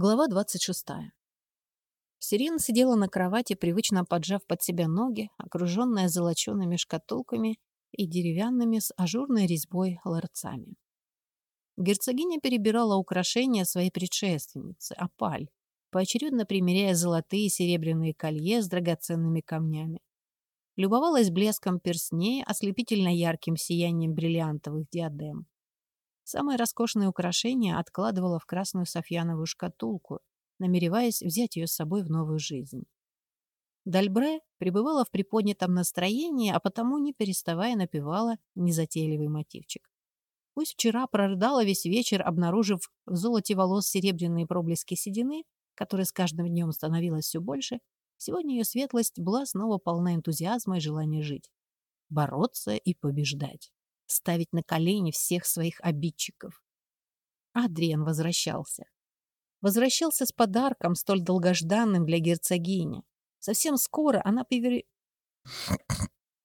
Глава 26. Сирена сидела на кровати, привычно поджав под себя ноги, окруженная золочеными шкатулками и деревянными с ажурной резьбой ларцами. Герцогиня перебирала украшения своей предшественницы, опаль, поочередно примеряя золотые и серебряные колье с драгоценными камнями. Любовалась блеском перстней, ослепительно ярким сиянием бриллиантовых диадем. Самое роскошное украшение откладывала в красную софьяновую шкатулку, намереваясь взять ее с собой в новую жизнь. Дальбре пребывала в приподнятом настроении, а потому, не переставая, напевала незатейливый мотивчик. Пусть вчера прорыдала весь вечер, обнаружив в золоте волос серебряные проблески седины, которые с каждым днем становилось все больше, сегодня ее светлость была снова полна энтузиазма и желания жить. Бороться и побеждать ставить на колени всех своих обидчиков. Адриан возвращался. Возвращался с подарком, столь долгожданным для герцогини. Совсем скоро она перевер...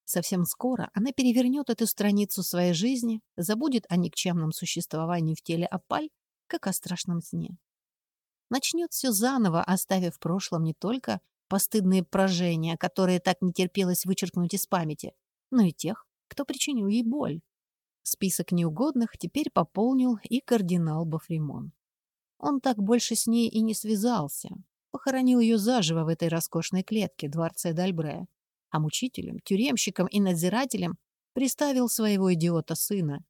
Совсем скоро она перевернет эту страницу своей жизни, забудет о никчемном существовании в теле Апаль, как о страшном сне. Начнет все заново, оставив в прошлом не только постыдные прожения, которые так не терпелось вычеркнуть из памяти, но и тех, кто причинил ей боль. Список неугодных теперь пополнил и кардинал Бафримон. Он так больше с ней и не связался. Похоронил ее заживо в этой роскошной клетке дворце Дальбре. А мучителем, тюремщиком и надзирателем приставил своего идиота-сына.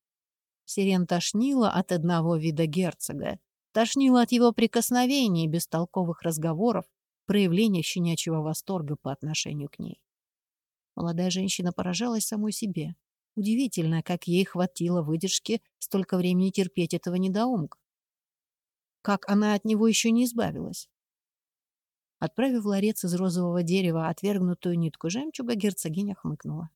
Сирен тошнила от одного вида герцога. Тошнила от его прикосновений, бестолковых разговоров, проявления щенячьего восторга по отношению к ней. Молодая женщина поражалась самой себе. Удивительно, как ей хватило выдержки столько времени терпеть этого недоумка. Как она от него еще не избавилась. Отправив ларец из розового дерева отвергнутую нитку жемчуга, герцогиня хмыкнула.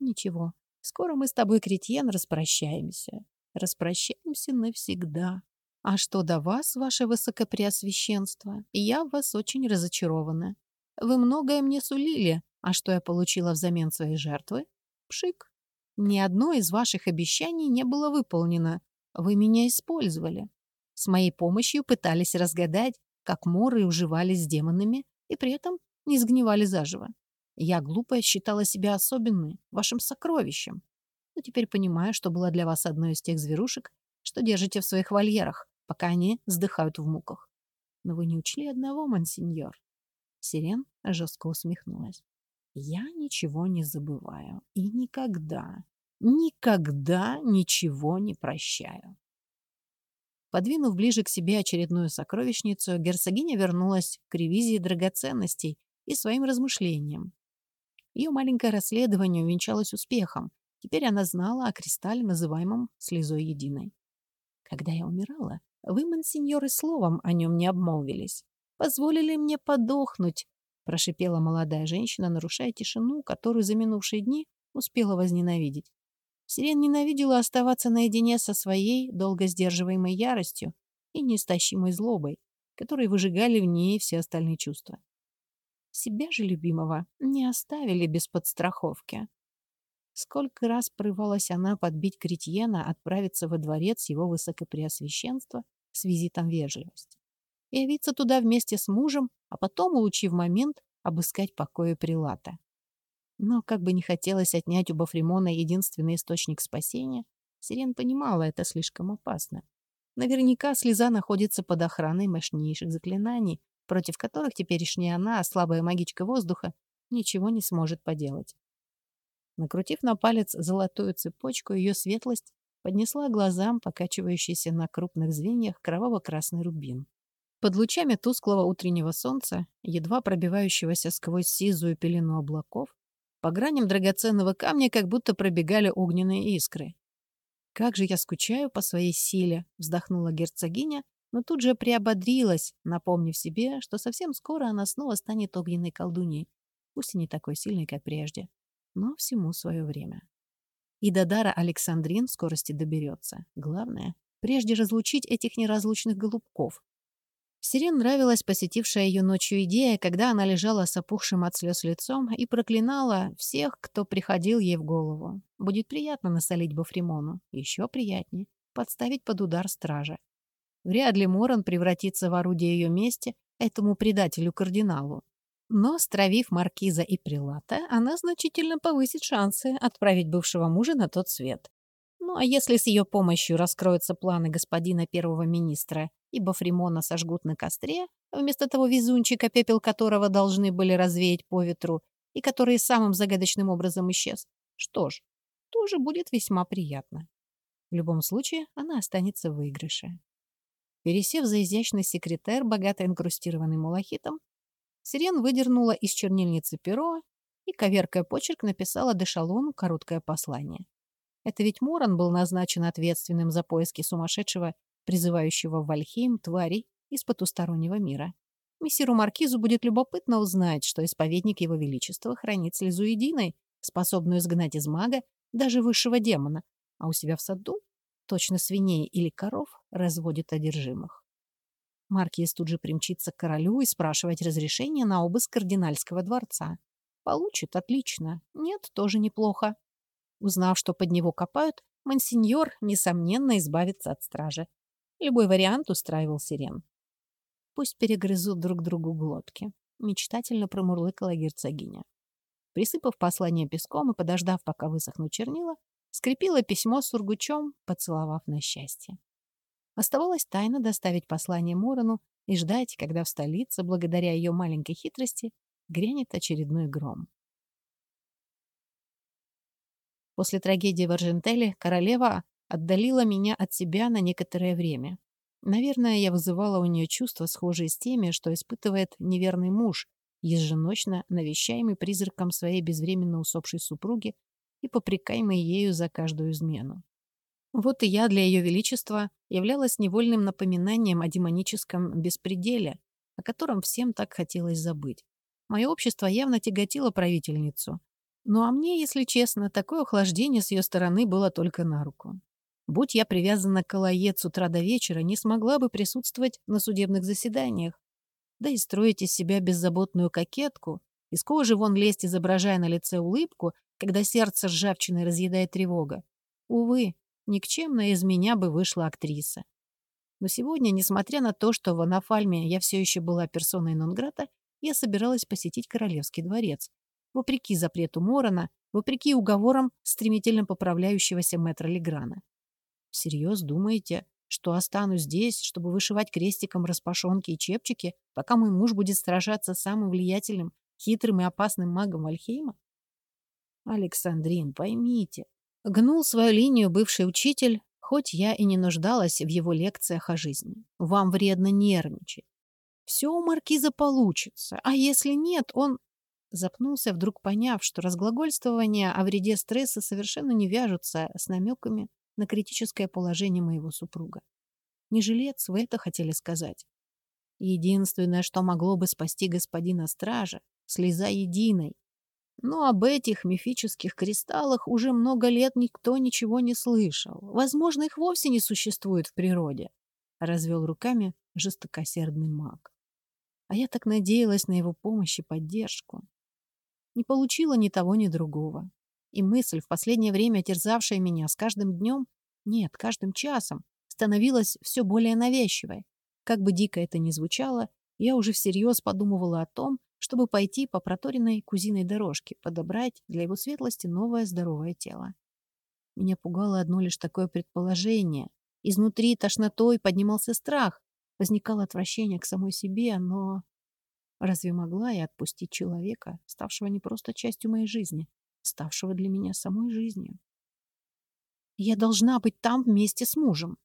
«Ничего, скоро мы с тобой, Кретьен, распрощаемся. Распрощаемся навсегда. А что до вас, ваше высокопреосвященство, я в вас очень разочарована. Вы многое мне сулили, а что я получила взамен своей жертвы? Пшик. Ни одно из ваших обещаний не было выполнено. Вы меня использовали. С моей помощью пытались разгадать, как моры уживались с демонами и при этом не сгнивали заживо. Я, глупая, считала себя особенной, вашим сокровищем. Но теперь понимаю, что была для вас одной из тех зверушек, что держите в своих вольерах, пока они вздыхают в муках. Но вы не учли одного, мансиньор. Сирен жестко усмехнулась. Я ничего не забываю. И никогда, никогда ничего не прощаю. Подвинув ближе к себе очередную сокровищницу, герцогиня вернулась к ревизии драгоценностей и своим размышлениям. Ее маленькое расследование увенчалось успехом. Теперь она знала о кристалле, называемом «слезой единой». Когда я умирала, вы, мансиньоры, словом о нем не обмолвились. Позволили мне подохнуть, прошипела молодая женщина, нарушая тишину, которую за минувшие дни успела возненавидеть. Сирен ненавидела оставаться наедине со своей, долго сдерживаемой яростью и неистощимой злобой, которые выжигали в ней все остальные чувства. Себя же любимого не оставили без подстраховки. Сколько раз порывалась она подбить Кретьена отправиться во дворец его высокопреосвященства с визитом вежливости явиться туда вместе с мужем, а потом, улучив момент, обыскать покои Прилата. Но как бы не хотелось отнять у Бафримона единственный источник спасения, Сирен понимала, это слишком опасно. Наверняка слеза находится под охраной мощнейших заклинаний, против которых теперешняя она, слабая магичка воздуха, ничего не сможет поделать. Накрутив на палец золотую цепочку, ее светлость поднесла глазам покачивающийся на крупных звеньях кроваво-красный рубин. Под лучами тусклого утреннего солнца, едва пробивающегося сквозь сизую пелену облаков, по граням драгоценного камня как будто пробегали огненные искры. «Как же я скучаю по своей силе!» — вздохнула герцогиня, но тут же приободрилась, напомнив себе, что совсем скоро она снова станет огненной колдуньей, пусть и не такой сильной, как прежде, но всему свое время. И до дара Александрин скорости доберется. Главное, прежде разлучить этих неразлучных голубков, Сирен нравилась посетившая ее ночью идея, когда она лежала с опухшим от слез лицом и проклинала всех, кто приходил ей в голову. Будет приятно насолить Бафримону. Еще приятнее — подставить под удар стража. Вряд ли Моран превратится в орудие ее мести этому предателю-кардиналу. Но, стравив маркиза и прилата, она значительно повысит шансы отправить бывшего мужа на тот свет. Ну а если с ее помощью раскроются планы господина первого министра, ибо Фримона сожгут на костре, вместо того везунчика, пепел которого должны были развеять по ветру, и который самым загадочным образом исчез, что ж, тоже будет весьма приятно. В любом случае, она останется в выигрыше. Пересев за изящный секретер, богато инкрустированный малахитом, Сирен выдернула из чернильницы перо и, коверкая почерк, написала Дешалону короткое послание. Это ведь Моран был назначен ответственным за поиски сумасшедшего, призывающего в Вальхейм тварей из потустороннего мира. Мессиру Маркизу будет любопытно узнать, что исповедник Его Величества хранит слезу единой, способную изгнать из мага даже высшего демона, а у себя в саду точно свиней или коров разводит одержимых. Маркиз тут же примчится к королю и спрашивать разрешение на обыск кардинальского дворца. Получит, отлично. Нет, тоже неплохо. Узнав, что под него копают, мансиньор, несомненно, избавится от стражи. Любой вариант устраивал сирен. Пусть перегрызут друг другу глотки. Мечтательно промурлыкала герцогиня. Присыпав послание песком и подождав, пока высохнут чернила, скрепила письмо сургучом, поцеловав на счастье. Оставалось тайно доставить послание Мурону и ждать, когда в столице, благодаря ее маленькой хитрости, грянет очередной гром. После трагедии в Аржентеле королева отдалила меня от себя на некоторое время. Наверное, я вызывала у нее чувства, схожие с теми, что испытывает неверный муж, еженочно навещаемый призраком своей безвременно усопшей супруги и попрекаемый ею за каждую измену. Вот и я для Ее Величества являлась невольным напоминанием о демоническом беспределе, о котором всем так хотелось забыть. Мое общество явно тяготило правительницу, ну а мне, если честно, такое охлаждение с ее стороны было только на руку. Будь я привязана к Алае с утра до вечера, не смогла бы присутствовать на судебных заседаниях. Да и строить из себя беззаботную кокетку, из кожи вон лезть, изображая на лице улыбку, когда сердце ржавчиной разъедает тревога. Увы, никчемная из меня бы вышла актриса. Но сегодня, несмотря на то, что в Анафальме я все еще была персоной нон-грата, я собиралась посетить Королевский дворец, вопреки запрету Морона, вопреки уговорам стремительно поправляющегося мэтра Леграна. Всерьез думаете, что останусь здесь, чтобы вышивать крестиком распашонки и чепчики, пока мой муж будет сражаться с самым влиятельным, хитрым и опасным магом Вальхейма? Александрин, поймите, гнул свою линию бывший учитель, хоть я и не нуждалась в его лекциях о жизни. Вам вредно нервничать. Все у маркиза получится, а если нет, он Запнулся, вдруг поняв, что разглагольствования о вреде стресса совершенно не вяжутся с намеками на критическое положение моего супруга. Не жилец, вы это хотели сказать. Единственное, что могло бы спасти господина стража, слеза единой. Но об этих мифических кристаллах уже много лет никто ничего не слышал. Возможно, их вовсе не существует в природе. Развел руками жестокосердный маг. А я так надеялась на его помощь и поддержку не получила ни того, ни другого. И мысль, в последнее время терзавшая меня с каждым днем, нет, каждым часом, становилась все более навязчивой. Как бы дико это ни звучало, я уже всерьез подумывала о том, чтобы пойти по проторенной кузиной дорожке, подобрать для его светлости новое здоровое тело. Меня пугало одно лишь такое предположение. Изнутри тошнотой поднимался страх, возникало отвращение к самой себе, но Разве могла я отпустить человека, ставшего не просто частью моей жизни, ставшего для меня самой жизнью? Я должна быть там вместе с мужем.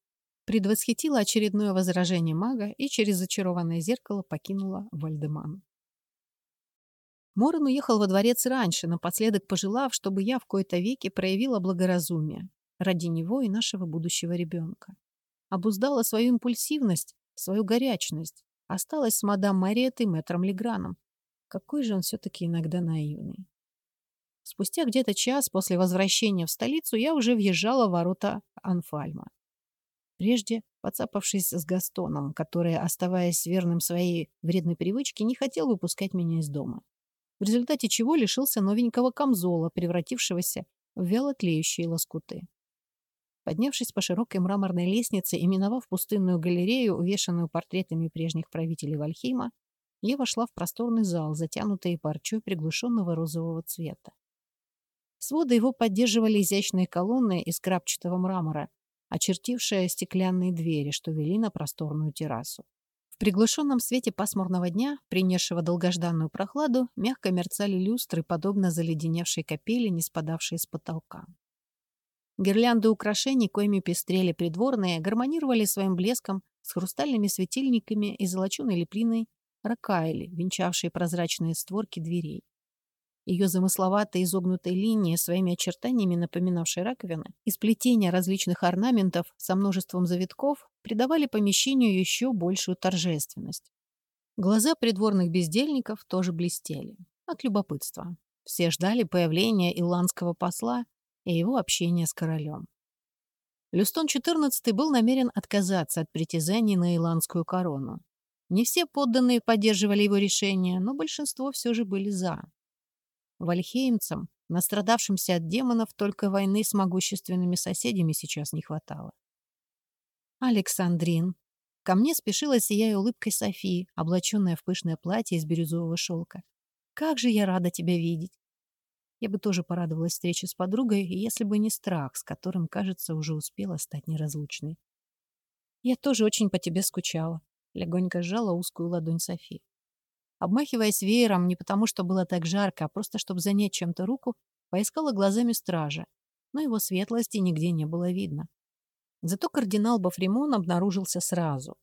Предвосхитила очередное возражение мага и через зачарованное зеркало покинула Вальдеман. Моран уехал во дворец раньше, напоследок пожелав, чтобы я в кои-то веки проявила благоразумие ради него и нашего будущего ребенка. Обуздала свою импульсивность, свою горячность, Осталась с мадам Мариет и мэтром Леграном. Какой же он все-таки иногда наивный. Спустя где-то час после возвращения в столицу я уже въезжала в ворота Анфальма. Прежде, подцапавшись с Гастоном, который, оставаясь верным своей вредной привычке, не хотел выпускать меня из дома. В результате чего лишился новенького камзола, превратившегося в вяло тлеющие лоскуты. Поднявшись по широкой мраморной лестнице и миновав пустынную галерею, увешанную портретами прежних правителей Вальхейма, я вошла в просторный зал, затянутый парчой приглушенного розового цвета. Своды его поддерживали изящные колонны из крапчатого мрамора, очертившие стеклянные двери, что вели на просторную террасу. В приглушенном свете пасмурного дня, принесшего долгожданную прохладу, мягко мерцали люстры, подобно заледеневшей капели, не спадавшей с потолка. Гирлянды украшений, коими пестрели придворные, гармонировали своим блеском с хрустальными светильниками и золоченой лепниной ракайли, венчавшей прозрачные створки дверей. Ее замысловатые изогнутые линии, своими очертаниями напоминавшие раковины, и сплетения различных орнаментов со множеством завитков придавали помещению еще большую торжественность. Глаза придворных бездельников тоже блестели. От любопытства. Все ждали появления иландского посла и его общения с королем. Люстон XIV был намерен отказаться от притязаний на иландскую корону. Не все подданные поддерживали его решение, но большинство все же были «за». Вальхеймцам, настрадавшимся от демонов, только войны с могущественными соседями сейчас не хватало. «Александрин!» Ко мне спешила, сияя улыбкой Софии, облаченная в пышное платье из бирюзового шелка. «Как же я рада тебя видеть!» Я бы тоже порадовалась встрече с подругой, если бы не страх, с которым, кажется, уже успела стать неразлучной. «Я тоже очень по тебе скучала», — легонько сжала узкую ладонь Софи. Обмахиваясь веером не потому, что было так жарко, а просто чтобы занять чем-то руку, поискала глазами стража, но его светлости нигде не было видно. Зато кардинал Бафримон обнаружился сразу.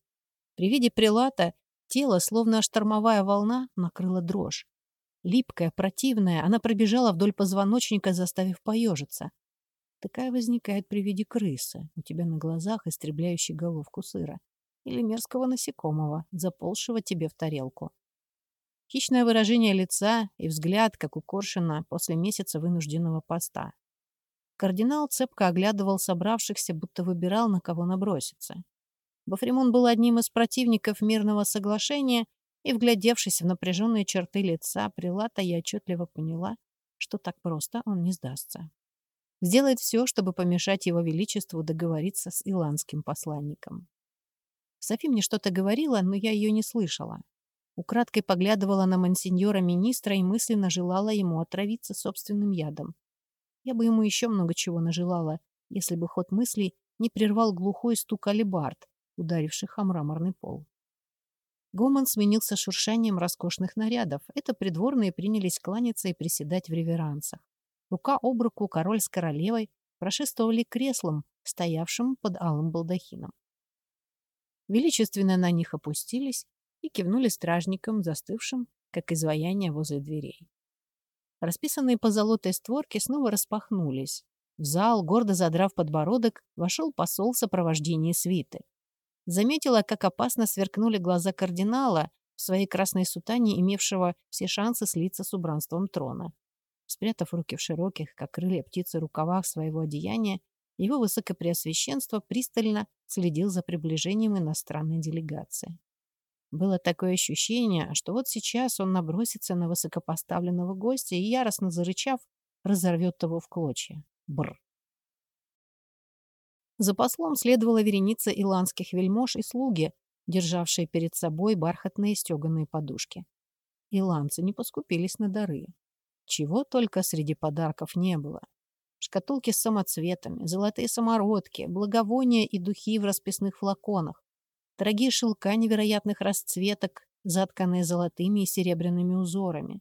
При виде прилата тело, словно штормовая волна, накрыло дрожь. Липкая, противная, она пробежала вдоль позвоночника, заставив поежиться. Такая возникает при виде крысы, у тебя на глазах истребляющей головку сыра. Или мерзкого насекомого, заползшего тебе в тарелку. Хищное выражение лица и взгляд, как у Коршина после месяца вынужденного поста. Кардинал цепко оглядывал собравшихся, будто выбирал, на кого наброситься. Бафримон был одним из противников мирного соглашения и, вглядевшись в напряженные черты лица Прилата, я отчетливо поняла, что так просто он не сдастся. Сделает все, чтобы помешать его величеству договориться с иландским посланником. Софи мне что-то говорила, но я ее не слышала. Украдкой поглядывала на мансиньора-министра и мысленно желала ему отравиться собственным ядом. Я бы ему еще много чего нажелала, если бы ход мыслей не прервал глухой стук алибард, ударивших о мраморный пол. Гомон сменился шуршанием роскошных нарядов. Это придворные принялись кланяться и приседать в реверансах. Рука об руку король с королевой прошествовали креслом, стоявшим под алым балдахином. Величественно на них опустились и кивнули стражникам, застывшим, как изваяние возле дверей. Расписанные по золотой створке снова распахнулись. В зал, гордо задрав подбородок, вошел посол в сопровождении свиты. Заметила, как опасно сверкнули глаза кардинала в своей красной сутане, имевшего все шансы слиться с убранством трона. Спрятав руки в широких, как крылья птицы, рукавах своего одеяния, его высокопреосвященство пристально следил за приближением иностранной делегации. Было такое ощущение, что вот сейчас он набросится на высокопоставленного гостя и, яростно зарычав, разорвет его в клочья. Бр. За послом следовала вереница иландских вельмож и слуги, державшие перед собой бархатные стеганые подушки. Иландцы не поскупились на дары. Чего только среди подарков не было. Шкатулки с самоцветами, золотые самородки, благовония и духи в расписных флаконах, дорогие шелка невероятных расцветок, затканные золотыми и серебряными узорами.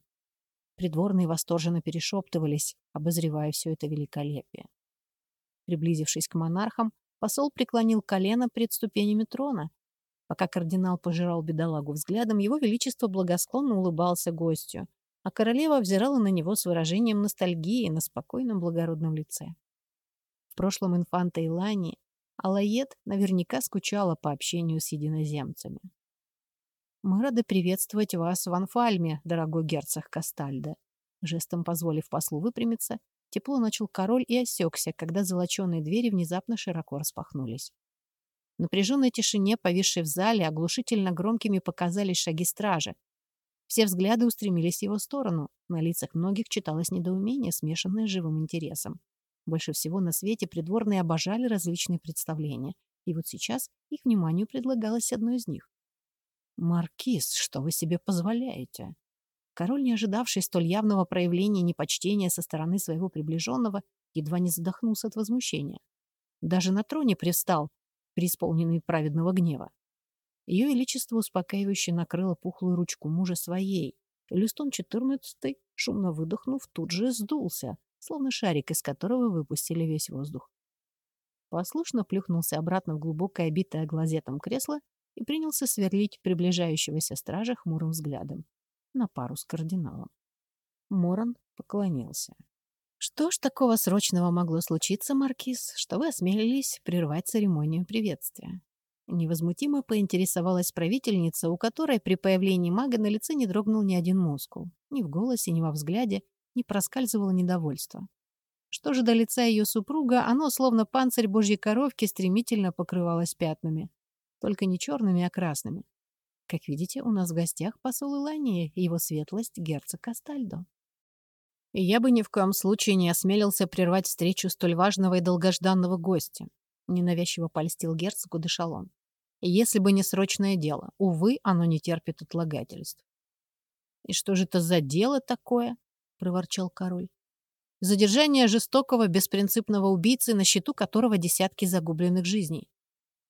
Придворные восторженно перешептывались, обозревая все это великолепие. Приблизившись к монархам, посол преклонил колено пред ступенями трона. Пока кардинал пожирал бедолагу взглядом, его величество благосклонно улыбался гостю, а королева взирала на него с выражением ностальгии на спокойном благородном лице. В прошлом инфанта Илани Алает наверняка скучала по общению с единоземцами. «Мы рады приветствовать вас в Анфальме, дорогой герцог Кастальда», жестом позволив послу выпрямиться, Тепло начал король и осекся, когда золоченые двери внезапно широко распахнулись. В напряженной тишине, повисшей в зале, оглушительно громкими показались шаги стражи. Все взгляды устремились в его сторону. На лицах многих читалось недоумение, смешанное с живым интересом. Больше всего на свете придворные обожали различные представления, и вот сейчас их вниманию предлагалось одно из них. «Маркиз, что вы себе позволяете?» Король, не ожидавший столь явного проявления непочтения со стороны своего приближенного, едва не задохнулся от возмущения. Даже на троне привстал, преисполненный праведного гнева. Ее Величество успокаивающе накрыло пухлую ручку мужа своей, Люстон XIV, шумно выдохнув, тут же сдулся, словно шарик, из которого выпустили весь воздух. Послушно плюхнулся обратно в глубокое обитое глазетом кресло и принялся сверлить приближающегося стража хмурым взглядом на пару с кардиналом. Моран поклонился. «Что ж такого срочного могло случиться, Маркиз, что вы осмелились прервать церемонию приветствия?» Невозмутимо поинтересовалась правительница, у которой при появлении мага на лице не дрогнул ни один мускул. Ни в голосе, ни во взгляде не проскальзывало недовольство. Что же до лица ее супруга, оно, словно панцирь божьей коровки, стремительно покрывалось пятнами. Только не черными, а красными. Как видите, у нас в гостях посол Илания и его светлость герцог Кастальдо. Я бы ни в коем случае не осмелился прервать встречу столь важного и долгожданного гостя. Ненавязчиво польстил герцогу Дешалон. Если бы не срочное дело. Увы, оно не терпит отлагательств. «И что же это за дело такое?» — проворчал король. «Задержание жестокого, беспринципного убийцы, на счету которого десятки загубленных жизней».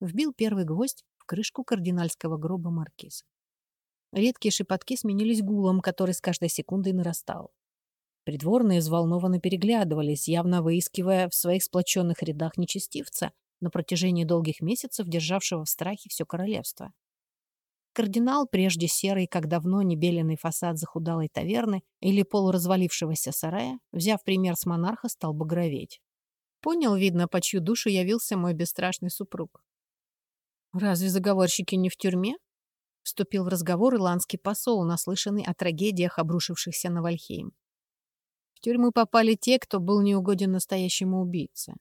Вбил первый гвоздь в крышку кардинальского гроба маркиз. Редкие шепотки сменились гулом, который с каждой секундой нарастал. Придворные взволнованно переглядывались, явно выискивая в своих сплоченных рядах нечестивца, на протяжении долгих месяцев державшего в страхе все королевство. Кардинал, прежде серый, как давно небеленный фасад захудалой таверны или полуразвалившегося сарая, взяв пример с монарха, стал багроветь. Понял, видно, по чью душу явился мой бесстрашный супруг. «Разве заговорщики не в тюрьме?» Вступил в разговор ирландский посол, наслышанный о трагедиях, обрушившихся на Вальхейм. В тюрьму попали те, кто был неугоден настоящему убийце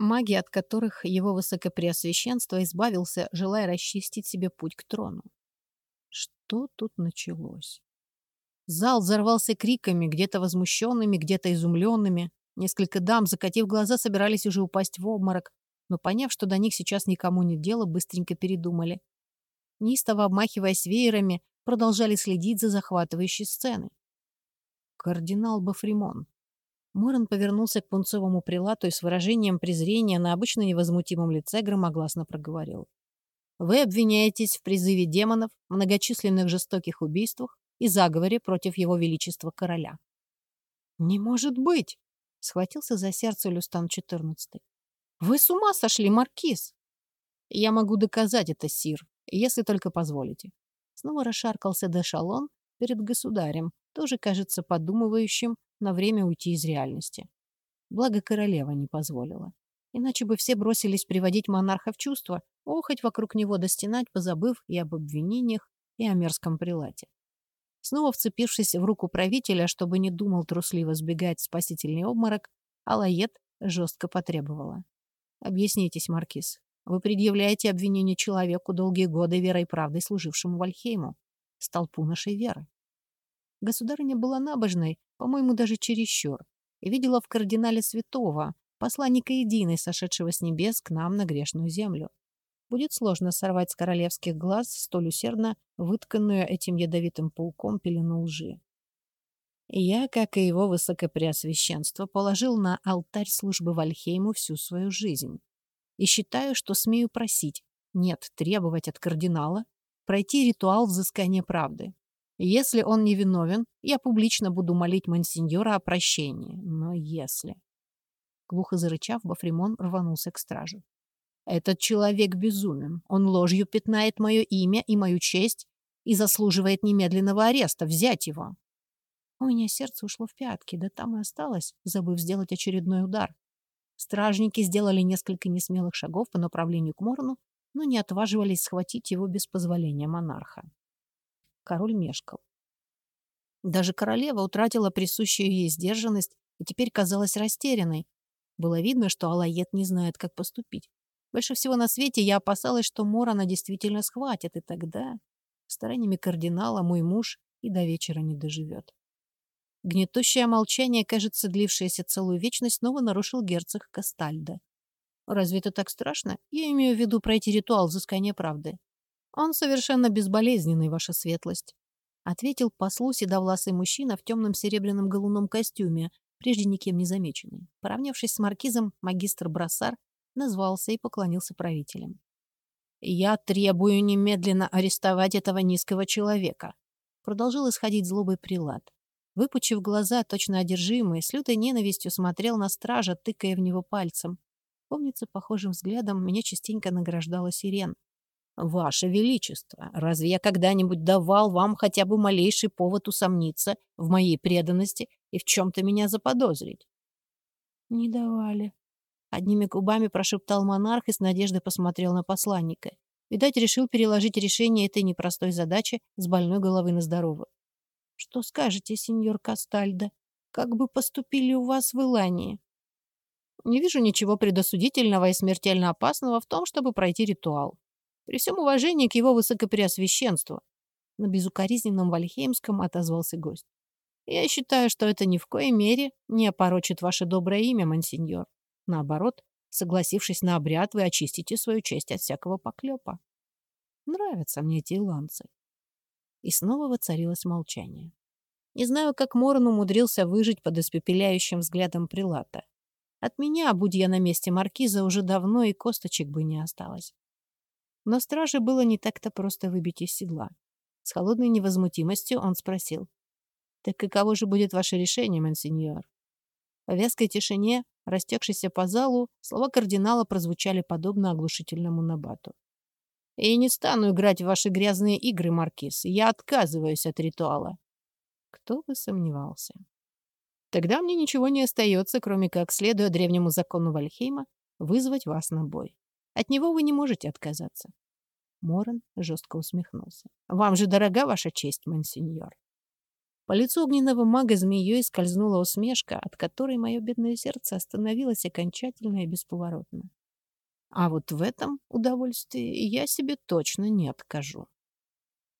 маги, от которых его высокопреосвященство избавился, желая расчистить себе путь к трону. Что тут началось? Зал взорвался криками, где-то возмущенными, где-то изумленными. Несколько дам, закатив глаза, собирались уже упасть в обморок, но, поняв, что до них сейчас никому нет дела, быстренько передумали. Неистово обмахиваясь веерами, продолжали следить за захватывающей сценой. Кардинал Бафримон, Моран повернулся к пунцовому прилату и с выражением презрения на обычно невозмутимом лице громогласно проговорил. «Вы обвиняетесь в призыве демонов, многочисленных жестоких убийствах и заговоре против его величества короля». «Не может быть!» — схватился за сердце Люстан XIV. «Вы с ума сошли, Маркиз!» «Я могу доказать это, Сир, если только позволите». Снова расшаркался Дешалон перед государем, тоже, кажется, подумывающим на время уйти из реальности. Благо королева не позволила. Иначе бы все бросились приводить монарха в чувство, охоть вокруг него достинать, позабыв и об обвинениях, и о мерзком прилате. Снова вцепившись в руку правителя, чтобы не думал трусливо сбегать спасительный обморок, Алает жестко потребовала. «Объяснитесь, Маркиз. Вы предъявляете обвинение человеку, долгие годы верой и правдой служившему Вальхейму, столпу нашей веры. Государыня была набожной, по-моему, даже чересчур, и видела в кардинале святого, посланника единой, сошедшего с небес к нам на грешную землю. Будет сложно сорвать с королевских глаз столь усердно вытканную этим ядовитым пауком пелену лжи. Я, как и его высокопреосвященство, положил на алтарь службы Вальхейму всю свою жизнь. И считаю, что смею просить, нет, требовать от кардинала, пройти ритуал взыскания правды. Если он не виновен, я публично буду молить мансиньора о прощении. Но если... Глухо зарычав, Бафримон рванулся к стражу. «Этот человек безумен. Он ложью пятнает мое имя и мою честь и заслуживает немедленного ареста. Взять его!» У меня сердце ушло в пятки, да там и осталось, забыв сделать очередной удар. Стражники сделали несколько несмелых шагов по направлению к Морну, но не отваживались схватить его без позволения монарха. Король мешкал. Даже королева утратила присущую ей сдержанность и теперь казалась растерянной. Было видно, что Алает не знает, как поступить. Больше всего на свете я опасалась, что Морана действительно схватит, и тогда стараниями кардинала мой муж и до вечера не доживет. Гнетущее молчание, кажется, длившееся целую вечность, снова нарушил герцог Кастальда. «Разве это так страшно? Я имею в виду пройти ритуал взыскания правды. Он совершенно безболезненный, ваша светлость», — ответил послу седовласый мужчина в темном серебряном голуном костюме, прежде никем не замеченный. Поравнявшись с маркизом, магистр Брассар назвался и поклонился правителям. «Я требую немедленно арестовать этого низкого человека», — продолжил исходить злобой прилад. Выпучив глаза, точно одержимый, с лютой ненавистью смотрел на стража, тыкая в него пальцем. Помнится, похожим взглядом меня частенько награждала сирен. «Ваше Величество, разве я когда-нибудь давал вам хотя бы малейший повод усомниться в моей преданности и в чем-то меня заподозрить?» «Не давали», — одними губами прошептал монарх и с надеждой посмотрел на посланника. Видать, решил переложить решение этой непростой задачи с больной головы на здоровую. «Что скажете, сеньор Кастальдо? Как бы поступили у вас в Илании?» «Не вижу ничего предосудительного и смертельно опасного в том, чтобы пройти ритуал. При всем уважении к его высокопреосвященству. На безукоризненном вальхеймском отозвался гость. Я считаю, что это ни в коей мере не опорочит ваше доброе имя, мансиньор. Наоборот, согласившись на обряд, вы очистите свою честь от всякого поклепа. Нравятся мне эти иланцы. И снова воцарилось молчание. Не знаю, как Морон умудрился выжить под испепеляющим взглядом прилата. От меня, будь я на месте маркиза, уже давно и косточек бы не осталось. Но страже было не так-то просто выбить из седла. С холодной невозмутимостью он спросил. «Так каково же будет ваше решение, монсеньор?» В вязкой тишине, растекшейся по залу, слова кардинала прозвучали подобно оглушительному набату. «И не стану играть в ваши грязные игры, Маркиз. Я отказываюсь от ритуала». Кто бы сомневался. Тогда мне ничего не остается, кроме как, следуя древнему закону Вальхейма, вызвать вас на бой. От него вы не можете отказаться. Моран жестко усмехнулся. «Вам же дорога ваша честь, монсеньор!» По лицу огненного мага змеей скользнула усмешка, от которой мое бедное сердце остановилось окончательно и бесповоротно. А вот в этом удовольствии я себе точно не откажу.